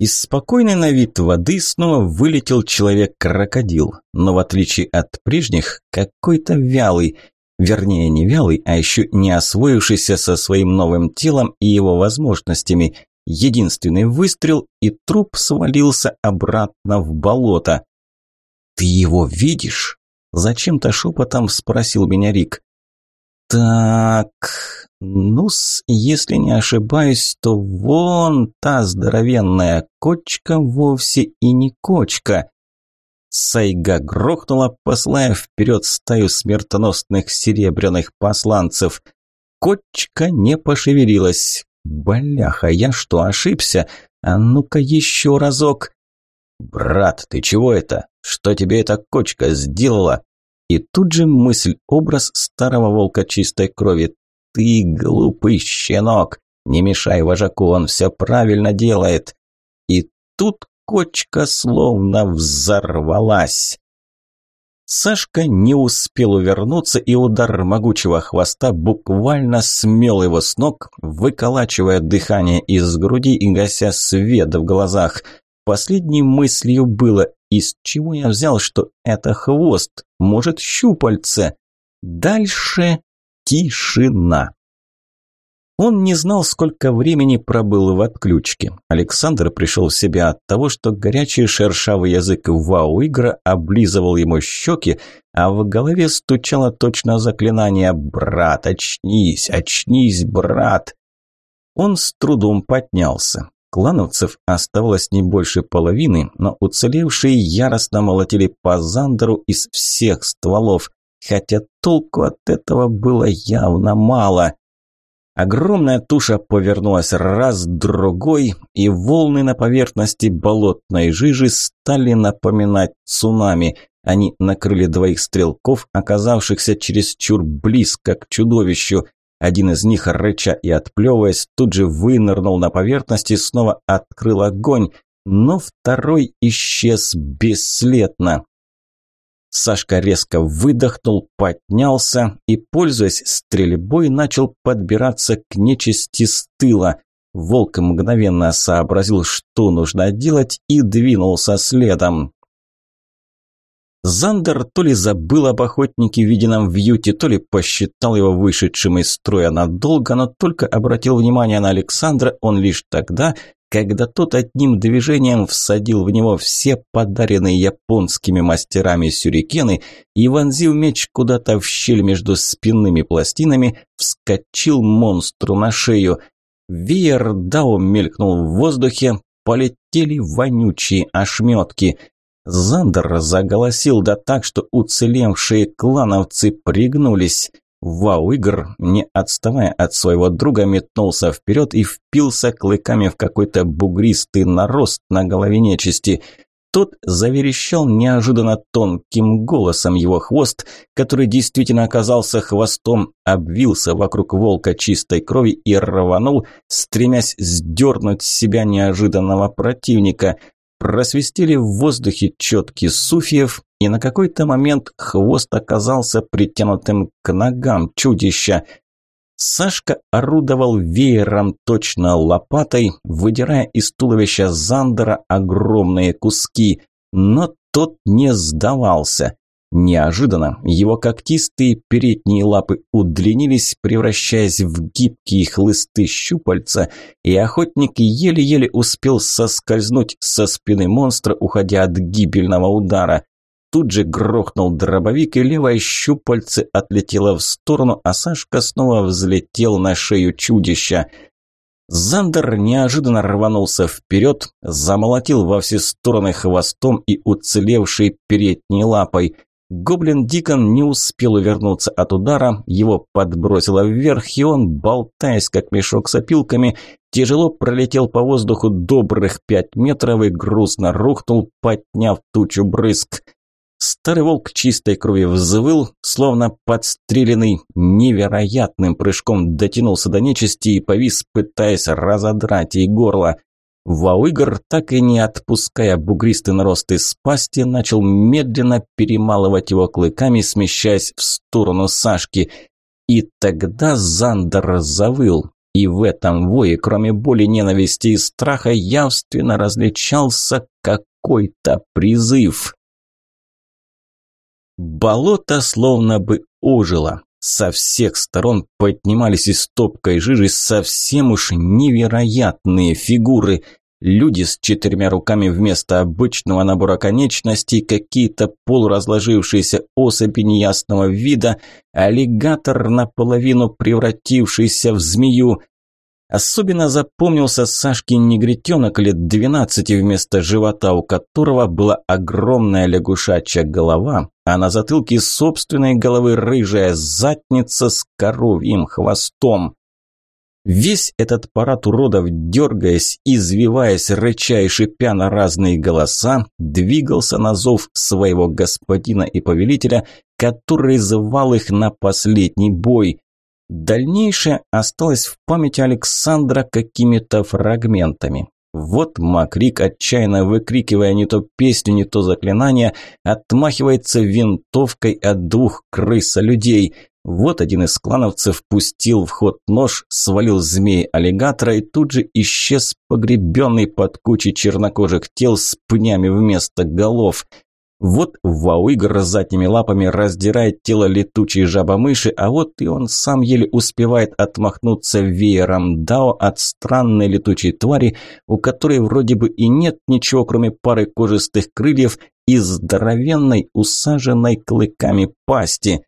Из спокойной на вид воды снова вылетел человек-крокодил, но в отличие от прежних, какой-то вялый, вернее не вялый, а еще не освоившийся со своим новым телом и его возможностями. Единственный выстрел, и труп свалился обратно в болото. «Ты его видишь?» – зачем-то шепотом спросил меня Рик. «Так, ну-с, если не ошибаюсь, то вон та здоровенная кочка вовсе и не кочка». Сайга грохнула, посылая вперед стаю смертоносных серебряных посланцев. Кочка не пошевелилась. «Бляха, я что, ошибся? А ну-ка еще разок!» «Брат, ты чего это? Что тебе эта кочка сделала?» И тут же мысль-образ старого волка чистой крови. «Ты глупый щенок! Не мешай вожаку, он все правильно делает!» И тут кочка словно взорвалась. Сашка не успел увернуться, и удар могучего хвоста буквально смел его с ног, выколачивая дыхание из груди и гася свет в глазах. Последней мыслью было из чего я взял, что это хвост? Может, щупальце? Дальше тишина. Он не знал, сколько времени пробыл в отключке. Александр пришел в себя от того, что горячий шершавый язык вау-игра облизывал ему щеки, а в голове стучало точно заклинание «Брат, очнись, очнись, брат!». Он с трудом поднялся. Клановцев оставалось не больше половины, но уцелевшие яростно молотили по Зандеру из всех стволов, хотя толку от этого было явно мало. Огромная туша повернулась раз, другой, и волны на поверхности болотной жижи стали напоминать цунами. Они накрыли двоих стрелков, оказавшихся чересчур близко к чудовищу. Один из них, рыча и отплевываясь, тут же вынырнул на поверхность и снова открыл огонь, но второй исчез бесследно. Сашка резко выдохнул, поднялся и, пользуясь стрельбой, начал подбираться к нечисти с тыла. Волк мгновенно сообразил, что нужно делать, и двинулся следом. Зандер то ли забыл об охотнике, виденном в юте, то ли посчитал его вышедшим из строя надолго, но только обратил внимание на Александра он лишь тогда, когда тот одним движением всадил в него все подаренные японскими мастерами сюрикены и, вонзив меч куда-то в щель между спинными пластинами, вскочил монстру на шею. Веер Дао мелькнул в воздухе, полетели вонючие ошметки – Зандер заголосил да так, что уцелевшие клановцы пригнулись. Вау-игр, не отставая от своего друга, метнулся вперед и впился клыками в какой-то бугристый нарост на голове нечисти. Тот заверещал неожиданно тонким голосом. Его хвост, который действительно оказался хвостом, обвился вокруг волка чистой крови и рванул, стремясь сдернуть с себя неожиданного противника. Просвистели в воздухе четки суфьев, и на какой-то момент хвост оказался притянутым к ногам чудища. Сашка орудовал веером точно лопатой, выдирая из туловища Зандера огромные куски, но тот не сдавался. Неожиданно его когтистые передние лапы удлинились, превращаясь в гибкие хлысты щупальца, и охотник еле-еле успел соскользнуть со спины монстра, уходя от гибельного удара. Тут же грохнул дробовик, и левое щупальце отлетело в сторону, а Сашка снова взлетел на шею чудища. Зандер неожиданно рванулся вперед, замолотил во все стороны хвостом и уцелевшей передней лапой – Гоблин Дикон не успел увернуться от удара, его подбросило вверх, и он, болтаясь как мешок с опилками, тяжело пролетел по воздуху добрых пять метров и грустно рухнул, подняв тучу брызг. Старый волк чистой крови взвыл, словно подстреленный, невероятным прыжком дотянулся до нечисти и повис, пытаясь разодрать ей горло. Вауигр, так и не отпуская бугристый нарост из пасти, начал медленно перемалывать его клыками, смещаясь в сторону Сашки. И тогда Зандер завыл. И в этом вое, кроме боли, ненависти и страха, явственно различался какой-то призыв. Болото словно бы ожило. Со всех сторон поднимались из топкой жижи совсем уж невероятные фигуры. Люди с четырьмя руками вместо обычного набора конечностей, какие-то полуразложившиеся особи неясного вида, аллигатор, наполовину превратившийся в змею, Особенно запомнился Сашкин негритенок лет двенадцати, вместо живота у которого была огромная лягушачья голова, а на затылке собственной головы рыжая задница с коровьим хвостом. Весь этот парад уродов, дергаясь, извиваясь, рыча и шипя на разные голоса, двигался на зов своего господина и повелителя, который звал их на последний бой. Дальнейшее осталось в памяти Александра какими-то фрагментами. Вот Макрик, отчаянно выкрикивая не то песню, не то заклинание, отмахивается винтовкой от двух крыса-людей. Вот один из клановцев пустил в ход нож, свалил змеи-аллигатора и тут же исчез погребенный под кучей чернокожих тел с пнями вместо голов – вот Вауигр задними лапами раздирает тело летучей жабомыши, а вот и он сам еле успевает отмахнуться веером Дао от странной летучей твари, у которой вроде бы и нет ничего, кроме пары кожистых крыльев и здоровенной, усаженной клыками пасти.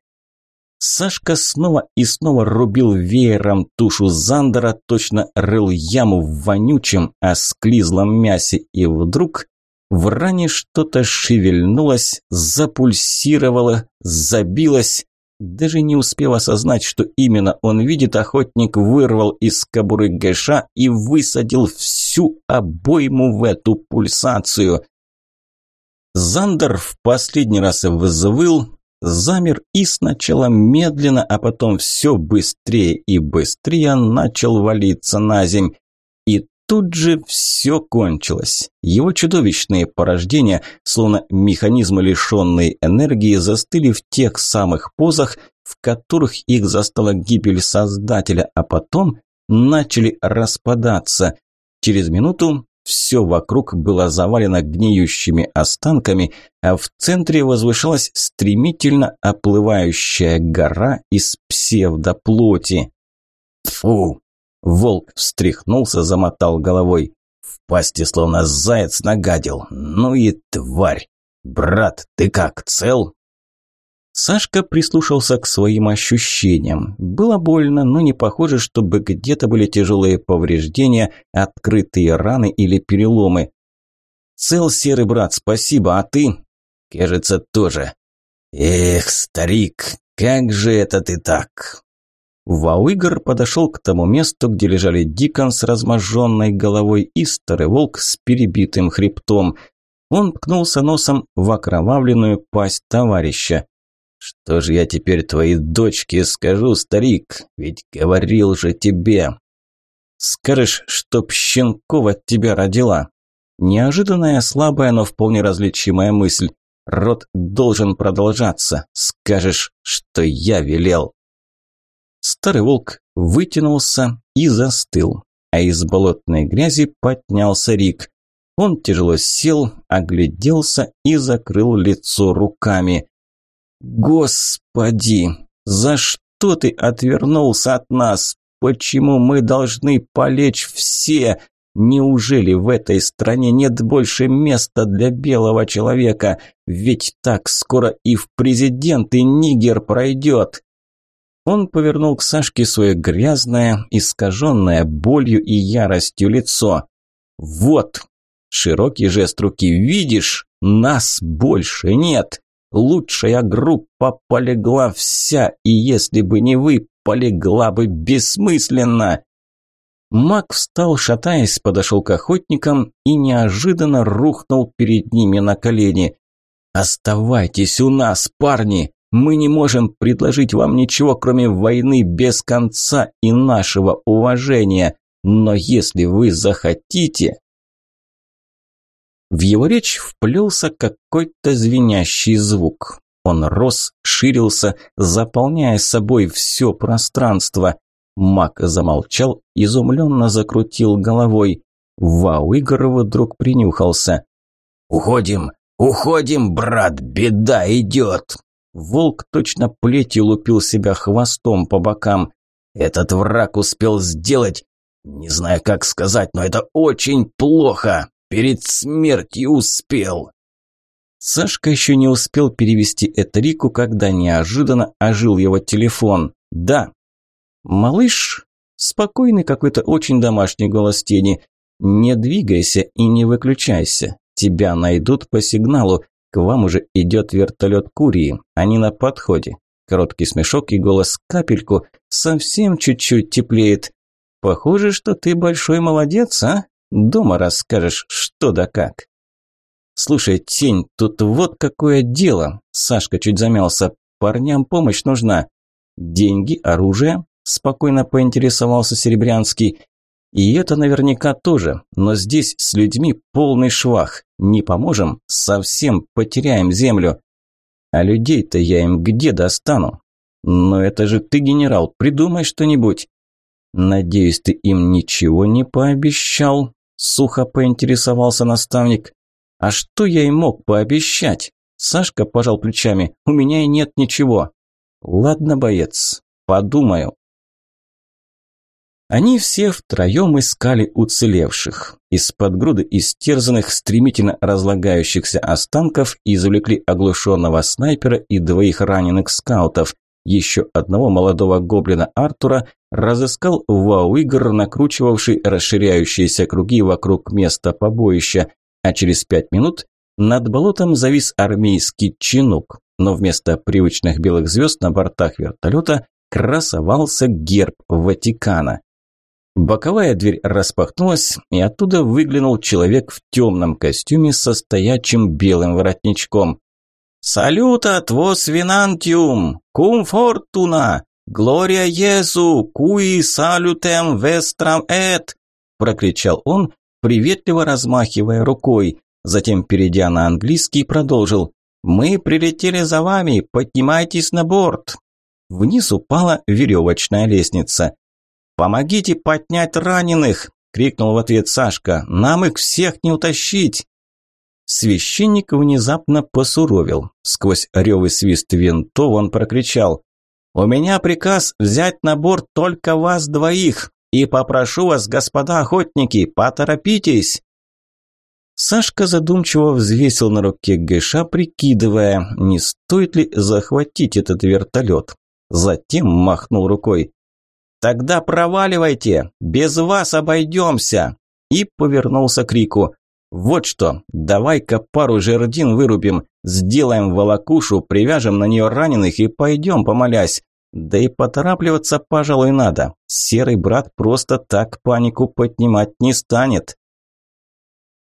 Сашка снова и снова рубил веером тушу Зандера, точно рыл яму в вонючем, осклизлом мясе, и вдруг в ране что-то шевельнулось, запульсировало, забилось. Даже не успев осознать, что именно он видит, охотник вырвал из кобуры гэша и высадил всю обойму в эту пульсацию. Зандер в последний раз взвыл, замер и сначала медленно, а потом все быстрее и быстрее начал валиться на земь тут же все кончилось. Его чудовищные порождения, словно механизмы, лишенные энергии, застыли в тех самых позах, в которых их застала гибель Создателя, а потом начали распадаться. Через минуту все вокруг было завалено гниющими останками, а в центре возвышалась стремительно оплывающая гора из псевдоплоти. «Фу!» Волк встряхнулся, замотал головой. В пасти словно заяц нагадил. Ну и тварь! Брат, ты как, цел? Сашка прислушался к своим ощущениям. Было больно, но не похоже, чтобы где-то были тяжелые повреждения, открытые раны или переломы. «Цел, серый брат, спасибо, а ты?» «Кажется, тоже». «Эх, старик, как же это ты так? Вауигр подошел к тому месту, где лежали Дикон с разможженной головой и старый волк с перебитым хребтом. Он ткнулся носом в окровавленную пасть товарища. «Что же я теперь твоей дочке скажу, старик? Ведь говорил же тебе!» «Скажешь, чтоб щенков от тебя родила!» Неожиданная, слабая, но вполне различимая мысль. Род должен продолжаться. Скажешь, что я велел. Старый волк вытянулся и застыл, а из болотной грязи поднялся Рик. Он тяжело сел, огляделся и закрыл лицо руками. «Господи, за что ты отвернулся от нас? Почему мы должны полечь все? Неужели в этой стране нет больше места для белого человека? Ведь так скоро и в президенты Нигер пройдет!» Он повернул к Сашке свое грязное, искаженное болью и яростью лицо. «Вот!» Широкий жест руки. «Видишь? Нас больше нет! Лучшая группа полегла вся, и если бы не вы, полегла бы бессмысленно!» Маг встал, шатаясь, подошел к охотникам и неожиданно рухнул перед ними на колени. «Оставайтесь у нас, парни! Мы не можем предложить вам ничего, кроме войны без конца и нашего уважения. Но если вы захотите...» В его речь вплелся какой-то звенящий звук. Он рос, ширился, заполняя собой все пространство. Мак замолчал, изумленно закрутил головой. Вау, Игорь вдруг принюхался. «Уходим, уходим, брат, беда идет!» Волк точно плетью лупил себя хвостом по бокам. «Этот враг успел сделать, не знаю, как сказать, но это очень плохо. Перед смертью успел!» Сашка еще не успел перевести это Рику, когда неожиданно ожил его телефон. «Да». «Малыш?» Спокойный какой-то очень домашний голос тени. «Не двигайся и не выключайся. Тебя найдут по сигналу. К вам уже идет вертолет Курии. Они на подходе». Короткий смешок и голос капельку совсем чуть-чуть теплеет. «Похоже, что ты большой молодец, а? Дома расскажешь, что да как». «Слушай, Тень, тут вот какое дело!» Сашка чуть замялся. «Парням помощь нужна». «Деньги, оружие?» Спокойно поинтересовался Серебрянский. «И это наверняка тоже, но здесь с людьми полный швах. Не поможем, совсем потеряем землю. А людей-то я им где достану? Но это же ты, генерал, придумай что-нибудь». «Надеюсь, ты им ничего не пообещал?» Сухо поинтересовался наставник. А что я им мог пообещать? Сашка пожал плечами. У меня и нет ничего. Ладно, боец, подумаю. Они все втроем искали уцелевших. Из-под груды истерзанных, стремительно разлагающихся останков извлекли оглушенного снайпера и двоих раненых скаутов. Еще одного молодого гоблина Артура разыскал Вауигр, накручивавший расширяющиеся круги вокруг места побоища а через пять минут над болотом завис армейский чинук, но вместо привычных белых звезд на бортах вертолета красовался герб Ватикана. Боковая дверь распахнулась, и оттуда выглянул человек в темном костюме со стоячим белым воротничком. «Салюта твос винантиум! Кум фортуна! Глория Езу! Куи салютем вестрам эт!» прокричал он приветливо размахивая рукой. Затем, перейдя на английский, продолжил. «Мы прилетели за вами, поднимайтесь на борт!» Вниз упала веревочная лестница. «Помогите поднять раненых!» – крикнул в ответ Сашка. «Нам их всех не утащить!» Священник внезапно посуровил. Сквозь рев свист винтов он прокричал. «У меня приказ взять на борт только вас двоих. И попрошу вас, господа охотники, поторопитесь!» Сашка задумчиво взвесил на руке Гэша, прикидывая, не стоит ли захватить этот вертолет. Затем махнул рукой. «Тогда проваливайте! Без вас обойдемся!» И повернулся к Рику. «Вот что, давай-ка пару жердин вырубим, сделаем волокушу, привяжем на нее раненых и пойдем, помолясь. Да и поторапливаться, пожалуй, надо. Серый брат просто так панику поднимать не станет.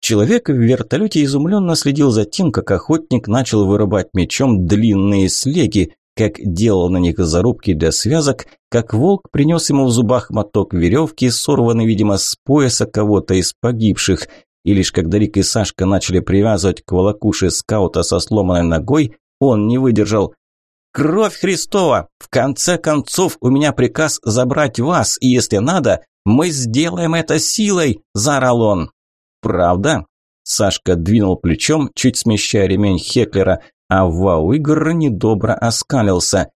Человек в вертолете изумленно следил за тем, как охотник начал вырубать мечом длинные слеги, как делал на них зарубки для связок, как волк принес ему в зубах моток веревки, сорванный, видимо, с пояса кого-то из погибших. И лишь когда Рик и Сашка начали привязывать к волокуше скаута со сломанной ногой, он не выдержал. Кровь Христова! В конце концов, у меня приказ забрать вас, и если надо, мы сделаем это силой!» – заорал он. «Правда?» – Сашка двинул плечом, чуть смещая ремень Хеклера, а Вау-Игр недобро оскалился.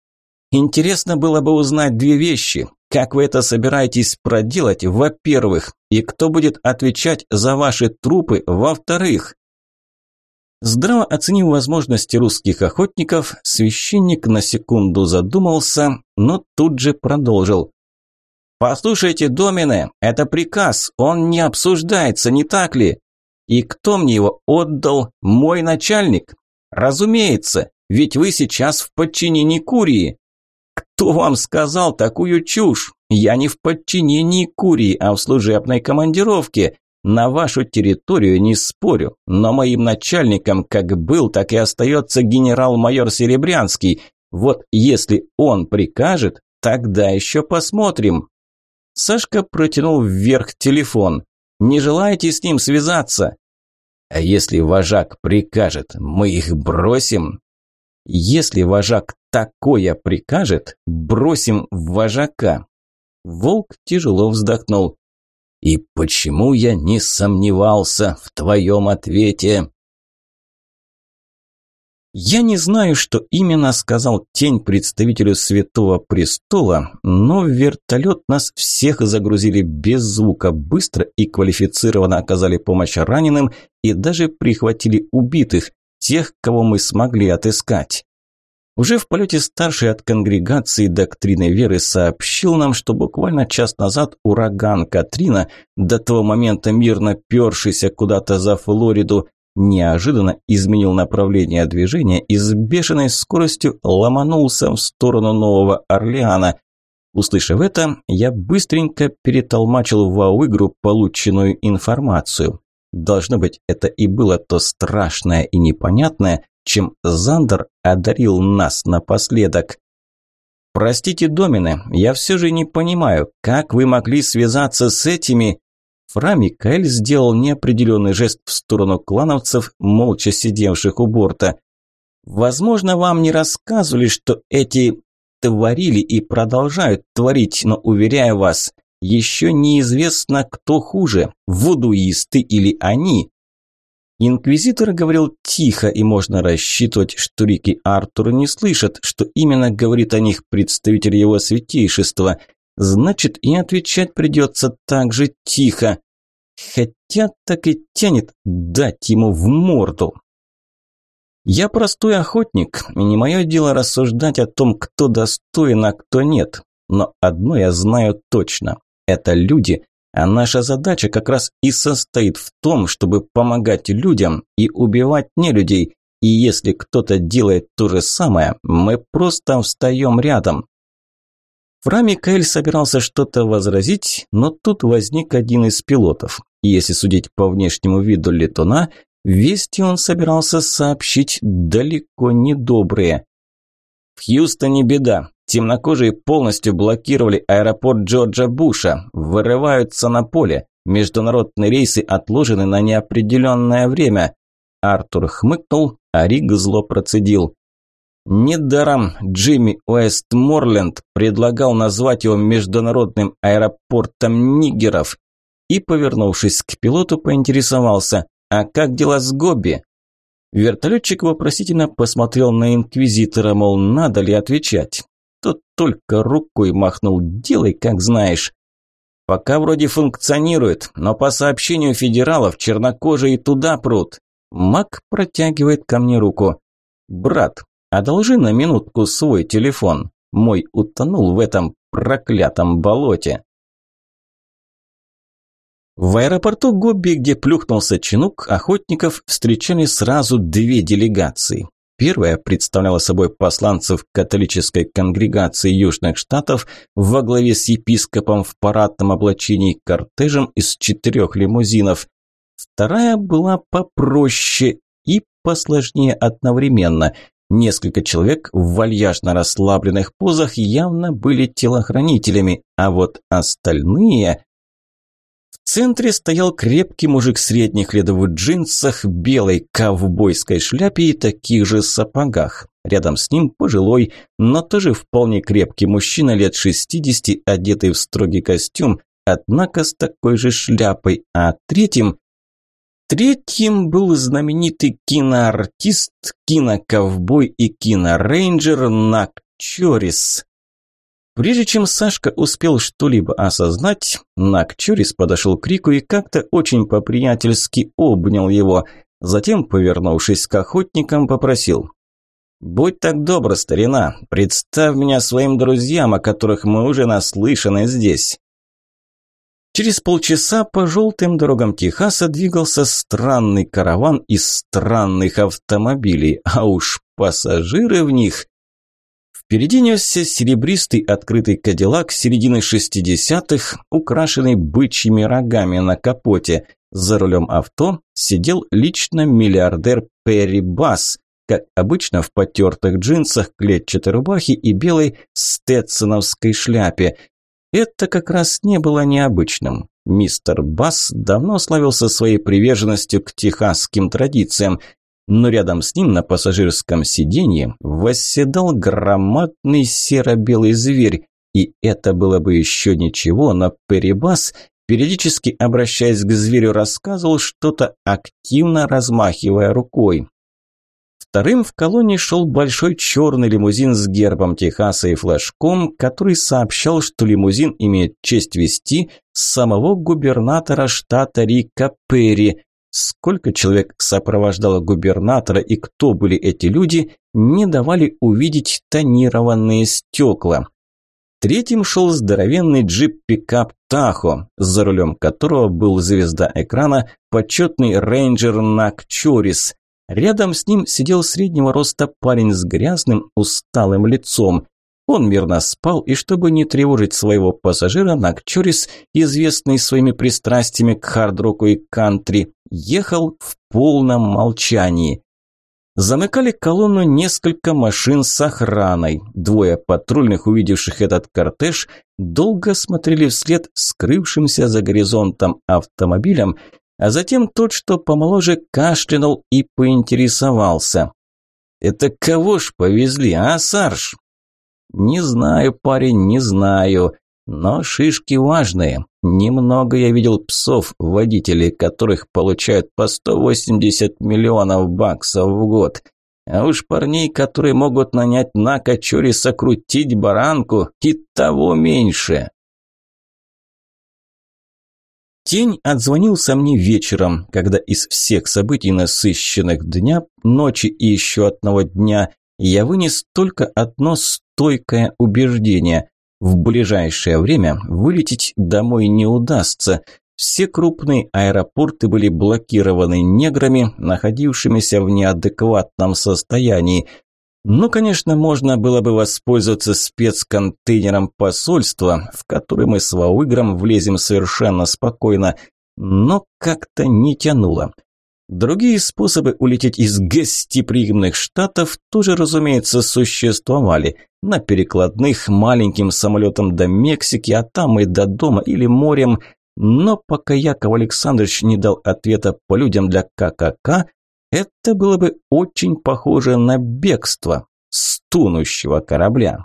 «Интересно было бы узнать две вещи. Как вы это собираетесь проделать, во-первых, и кто будет отвечать за ваши трупы, во-вторых?» Здраво оценив возможности русских охотников, священник на секунду задумался, но тут же продолжил. «Послушайте, Домине, это приказ, он не обсуждается, не так ли? И кто мне его отдал? Мой начальник? Разумеется, ведь вы сейчас в подчинении Курии. Кто вам сказал такую чушь? Я не в подчинении Курии, а в служебной командировке. На вашу территорию не спорю, но моим начальником как был, так и остается генерал-майор Серебрянский. Вот если он прикажет, тогда еще посмотрим. Сашка протянул вверх телефон. Не желаете с ним связаться? А если вожак прикажет, мы их бросим? Если вожак такое прикажет, бросим вожака. Волк тяжело вздохнул. «И почему я не сомневался в твоем ответе?» Я не знаю, что именно сказал тень представителю Святого Престола, но в вертолет нас всех загрузили без звука, быстро и квалифицированно оказали помощь раненым и даже прихватили убитых, тех, кого мы смогли отыскать. Уже в полете старший от конгрегации доктрины веры сообщил нам, что буквально час назад ураган Катрина, до того момента мирно першийся куда-то за Флориду, неожиданно изменил направление движения и с бешеной скоростью ломанулся в сторону Нового Орлеана. Услышав это, я быстренько перетолмачил в вау-игру полученную информацию. Должно быть, это и было то страшное и непонятное, чем Зандер одарил нас напоследок. «Простите, Домины, я все же не понимаю, как вы могли связаться с этими...» Фра Микаэль сделал неопределенный жест в сторону клановцев, молча сидевших у борта. «Возможно, вам не рассказывали, что эти творили и продолжают творить, но, уверяю вас, еще неизвестно, кто хуже, вудуисты или они». Инквизитор говорил тихо, и можно рассчитывать, что Рики Артур не слышат, что именно говорит о них представитель его святейшества – Значит, и отвечать придется так же тихо. Хотя так и тянет дать ему в морду. Я простой охотник, и не мое дело рассуждать о том, кто достоин, а кто нет. Но одно я знаю точно – это люди, а наша задача как раз и состоит в том, чтобы помогать людям и убивать нелюдей. И если кто-то делает то же самое, мы просто встаем рядом. Фра Микаэль собирался что-то возразить, но тут возник один из пилотов. И если судить по внешнему виду летуна, вести он собирался сообщить далеко не добрые. В Хьюстоне беда. Темнокожие полностью блокировали аэропорт Джорджа Буша, вырываются на поле. Международные рейсы отложены на неопределенное время. Артур хмыкнул, а Риг зло процедил. Недаром Джимми Уэстморленд предлагал назвать его международным аэропортом нигеров и, повернувшись к пилоту, поинтересовался, а как дела с Гобби? Вертолетчик вопросительно посмотрел на инквизитора, мол, надо ли отвечать. Тот только рукой махнул, делай как знаешь. Пока вроде функционирует, но по сообщению федералов чернокожие туда прут. Мак протягивает ко мне руку. «Брат, Одолжи на минутку свой телефон. Мой утонул в этом проклятом болоте. В аэропорту Гобби, где плюхнулся чинук, охотников встречали сразу две делегации. Первая представляла собой посланцев католической конгрегации Южных Штатов во главе с епископом в парадном облачении кортежем из четырех лимузинов. Вторая была попроще и посложнее одновременно – Несколько человек в вальяжно расслабленных позах явно были телохранителями, а вот остальные... В центре стоял крепкий мужик средних лет в джинсах, белой ковбойской шляпе и таких же сапогах. Рядом с ним пожилой, но тоже вполне крепкий мужчина лет 60, одетый в строгий костюм, однако с такой же шляпой, а третьим Третьим был знаменитый киноартист, киноковбой и кинорейнджер Нак Чорис. Прежде чем Сашка успел что-либо осознать, Нак Чорис подошел к Рику и как-то очень по-приятельски обнял его. Затем, повернувшись к охотникам, попросил. «Будь так добр, старина, представь меня своим друзьям, о которых мы уже наслышаны здесь. Через полчаса по желтым дорогам Техаса двигался странный караван из странных автомобилей, а уж пассажиры в них... Впереди несся серебристый открытый кадиллак середины шестидесятых, украшенный бычьими рогами на капоте. За рулем авто сидел лично миллиардер Перри Басс, как обычно в потертых джинсах, клетчатой рубахе и белой стетсоновской шляпе – это как раз не было необычным. Мистер Басс давно славился своей приверженностью к техасским традициям, но рядом с ним на пассажирском сиденье восседал громадный серо-белый зверь, И это было бы еще ничего, но Перебас, периодически обращаясь к зверю, рассказывал что-то, активно размахивая рукой. Вторым в колонне шел большой черный лимузин с гербом Техаса и флажком, который сообщал, что лимузин имеет честь вести самого губернатора штата Рика Перри. Сколько человек сопровождало губернатора и кто были эти люди, не давали увидеть тонированные стекла. Третьим шел здоровенный джип-пикап Тахо, за рулем которого был звезда экрана, почетный рейнджер Нак Чорис. Рядом с ним сидел среднего роста парень с грязным, усталым лицом. Он мирно спал, и чтобы не тревожить своего пассажира, Нак Чорис, известный своими пристрастиями к хард-року и кантри, ехал в полном молчании. Замыкали колонну несколько машин с охраной. Двое патрульных, увидевших этот кортеж, долго смотрели вслед скрывшимся за горизонтом автомобилям, а затем тот, что помоложе, кашлянул и поинтересовался. «Это кого ж повезли, а, Сарж?» «Не знаю, парень, не знаю. Но шишки важные. Немного я видел псов, водителей которых получают по 180 миллионов баксов в год. А уж парней, которые могут нанять на кочуре сокрутить баранку, и того меньше». Тень отзвонился мне вечером, когда из всех событий, насыщенных дня, ночи и еще одного дня, я вынес только одно стойкое убеждение. В ближайшее время вылететь домой не удастся. Все крупные аэропорты были блокированы неграми, находившимися в неадекватном состоянии – ну, конечно, можно было бы воспользоваться спецконтейнером посольства, в который мы с Вауигром влезем совершенно спокойно, но как-то не тянуло. Другие способы улететь из гостеприимных штатов тоже, разумеется, существовали. На перекладных маленьким самолетом до Мексики, а там и до дома или морем. Но пока Яков Александрович не дал ответа по людям для ККК, это было бы очень похоже на бегство с корабля.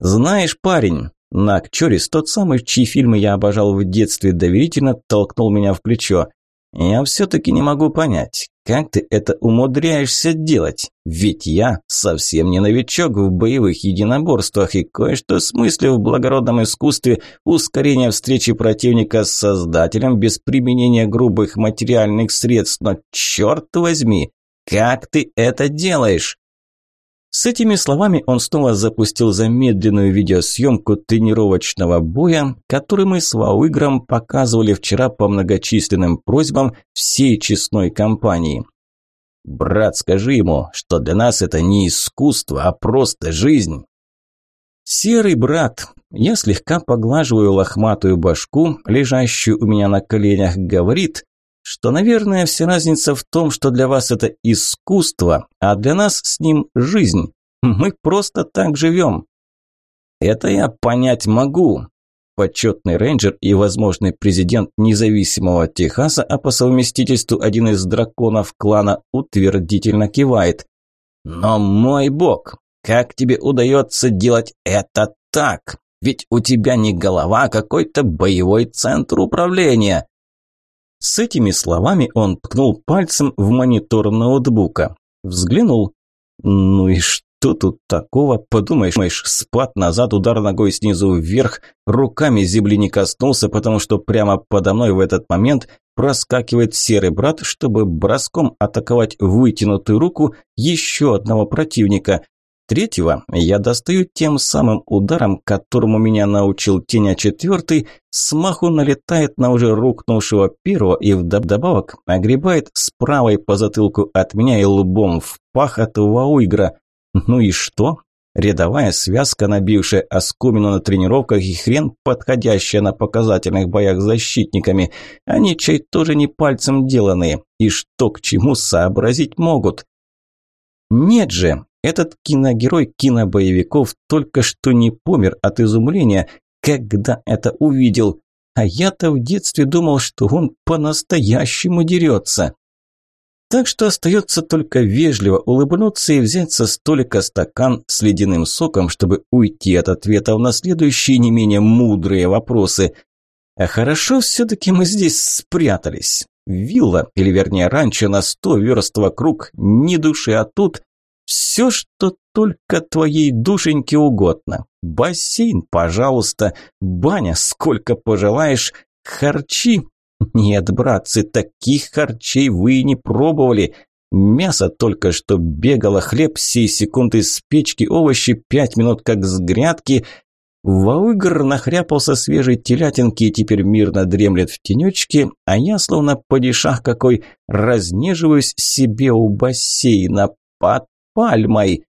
«Знаешь, парень», Нак Чорис, тот самый, чьи фильмы я обожал в детстве, доверительно толкнул меня в плечо. Я все-таки не могу понять, как ты это умудряешься делать? Ведь я совсем не новичок в боевых единоборствах и кое-что смыслю в благородном искусстве ускорения встречи противника с создателем без применения грубых материальных средств. Но черт возьми, как ты это делаешь? С этими словами он снова запустил замедленную видеосъемку тренировочного боя, который мы с Вауигром показывали вчера по многочисленным просьбам всей честной компании. «Брат, скажи ему, что для нас это не искусство, а просто жизнь». «Серый брат», я слегка поглаживаю лохматую башку, лежащую у меня на коленях, говорит, что, наверное, вся разница в том, что для вас это искусство, а для нас с ним жизнь. Мы просто так живем. Это я понять могу. Почетный рейнджер и возможный президент независимого Техаса, а по совместительству один из драконов клана, утвердительно кивает. Но мой бог, как тебе удается делать это так? Ведь у тебя не голова, а какой-то боевой центр управления. С этими словами он ткнул пальцем в монитор ноутбука. Взглянул. Ну и что тут такого? Подумаешь, спад назад, удар ногой снизу вверх, руками земли не коснулся, потому что прямо подо мной в этот момент проскакивает серый брат, чтобы броском атаковать вытянутую руку еще одного противника. Третьего я достаю тем самым ударом, которому меня научил Теня четвертый, смаху налетает на уже рухнувшего первого и вдобавок огребает с правой по затылку от меня и лбом в пах от Вауигра. Ну и что? Рядовая связка, набившая оскомину на тренировках и хрен, подходящая на показательных боях защитниками. Они чай тоже не пальцем деланные. И что к чему сообразить могут? Нет же, этот киногерой кинобоевиков только что не помер от изумления, когда это увидел. А я-то в детстве думал, что он по-настоящему дерется. Так что остается только вежливо улыбнуться и взять со столика стакан с ледяным соком, чтобы уйти от ответов на следующие не менее мудрые вопросы. А хорошо все-таки мы здесь спрятались. Вилла, или вернее раньше на сто верст вокруг, ни души, а тут все, что только твоей душеньке угодно. Бассейн, пожалуйста, баня, сколько пожелаешь, харчи. Нет, братцы, таких харчей вы не пробовали. Мясо только что бегало, хлеб сей секунды с печки, овощи пять минут как с грядки. Ваугр нахряпался свежей телятинки и теперь мирно дремлет в тенечке, а я, словно падишах какой, разнеживаюсь себе у бассейна под пальмой.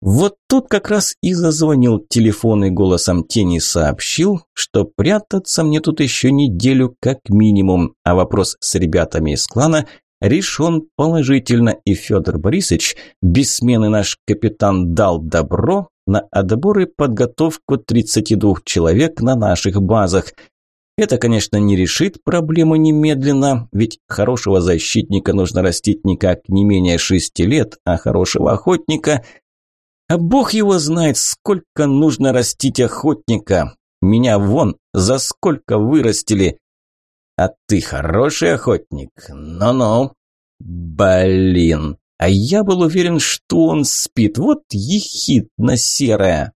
Вот тут как раз и зазвонил телефон и голосом тени сообщил, что прятаться мне тут еще неделю как минимум, а вопрос с ребятами из клана решен положительно, и Федор Борисович, бессменный наш капитан, дал добро на отбор и подготовку 32 человек на наших базах. Это, конечно, не решит проблему немедленно, ведь хорошего защитника нужно растить никак не менее шести лет, а хорошего охотника – а бог его знает, сколько нужно растить охотника. Меня вон за сколько вырастили. А ты хороший охотник? Ну-ну. Блин. А я был уверен, что он спит. Вот ехидно серая.